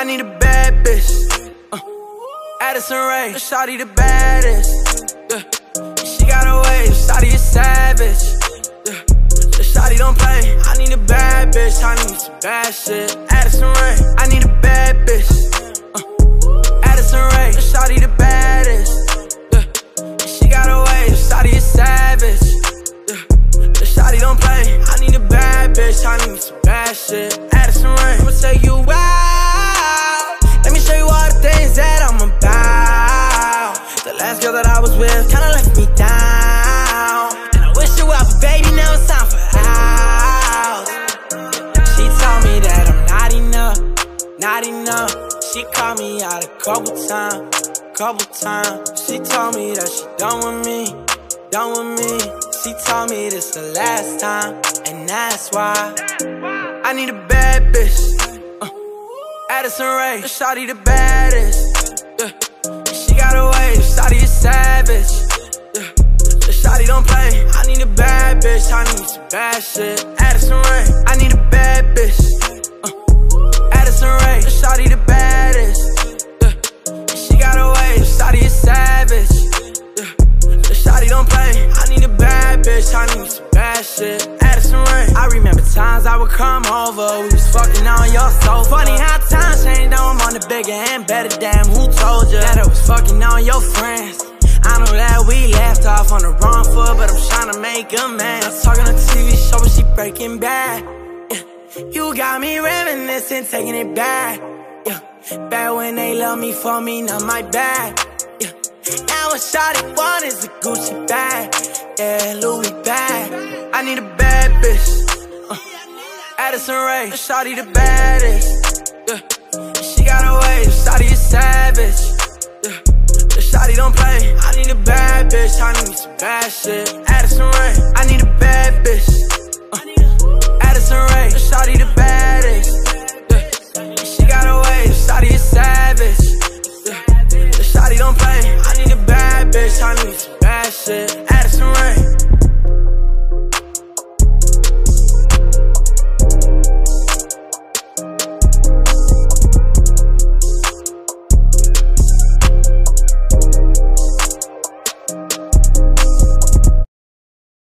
I need a bad bitch. Uh, Addison Rae, Shawty the baddest. Yeah. She got a wave, Shawty is savage. Yeah. The Shawty don't play. I need a bad bitch. I need some bad shit. Addison Rae, I need a bad bitch. Uh, Addison Rae, Shawty the baddest. Yeah. She got a wave, Shawty is savage. Yeah. The Shawty don't play. I need a bad bitch. I need some bad shit. Addison Rae, I'ma take you girl that I was with kinda left me down. And I wish you well, but baby, now it's time for out. She told me that I'm not enough, not enough. She called me out a couple times, couple times. She told me that she done with me, done with me. She told me this the last time, and that's why I need a bad bitch. Uh, Addison Rae, Shawty the baddest. Savage. Yeah. The Shawty don't play. I need a bad bitch. I need some bad shit. Addison Rae, I need a bad bitch. Uh, Addison Rae, Shawty the baddest. Yeah. She got a wave, Shawty is savage. Yeah. The Shawty don't play. I need a bad bitch. I need some bad shit. Addison Rae. I remember times I would come over. We was fucking on your sofa. Funny how times change. Now I'm on the bigger and better. Damn, who told you that I was fucking on your friends? I know that we left off on the wrong foot, but I'm trying to make amends. Talking on TV show, but she breaking bad. Yeah. You got me reminiscing, taking it back. Yeah. Back when they love me for me, not my bad. Yeah. Now what shawty want is a Gucci bag. Yeah, Louis bag. I need a bad bitch. Uh, Addison Rae, Shotty the baddest. Yeah. She got a wave, shawty is savage. Bitch. I need some bad shit. Addison Rae, I need a bad bitch. Uh, Addison Rae, shawty the baddest. Yeah. She got a wave, shawty is savage. Yeah. Shawty don't play. I need a bad bitch. I need some bad shit.